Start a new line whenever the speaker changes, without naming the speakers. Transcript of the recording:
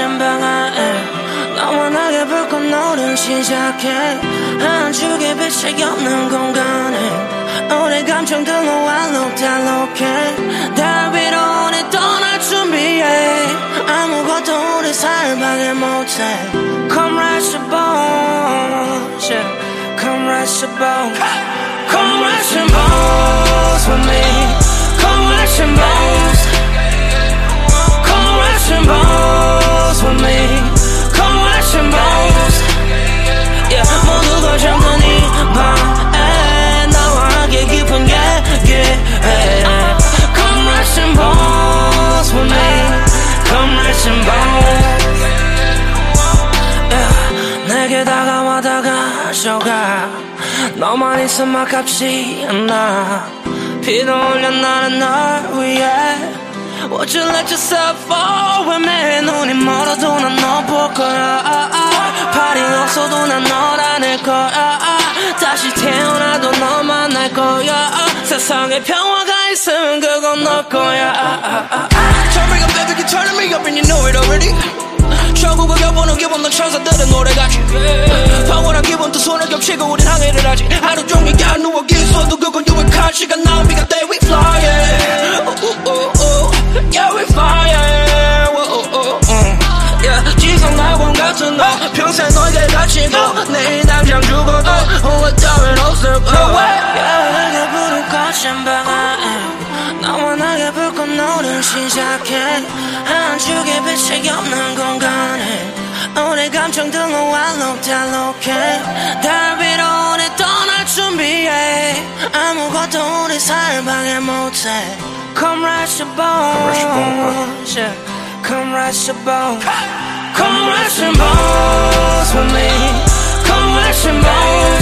방안에 너와 나의 불꽃 노는 시작해 한쪽에 빛이 없는 공간에 우리 감정들로 알록달록해 달 위로 내 떠날 준비해 아무것도 우리 사이 방해 못해 Come rush the boat yeah. Come rush the boat Come rush the boat with me Come rush the 다가져가 너만 있으면 아깝지 않아 비도 올려 나는 널 위해 Would you let yourself fall with me? 눈이 멀어도 난 너 볼 거야. 팔이 없어도 난 널 안을 거야. 다시 태어나도 너 만날 거야. 세상에 평화가 있으면 그건 너 거야.
Turn me up, baby, keep turning me up and you know it already. 천국을 겨보는 기분 넌 천사 Yeah we yeah. Ooh, ooh, ooh, ooh. Yeah. 지상 낙원 같은 너. 평생 너에게 갇히고 내일 당장 죽어도 후회 따윈 없을 거야
야에게 부른 거친 방안에 너와 나의 불꽃 노는 시작해. 한쪽에 빛이 없는 공간에 우리 감정들로 알록달록해. 달 위로 내 떠날 준비해. 아무것도 우리 사이 방해 못해 Come rush your bones, yeah. Come rush your bones. Come rush your bones with me. Come rush your bones.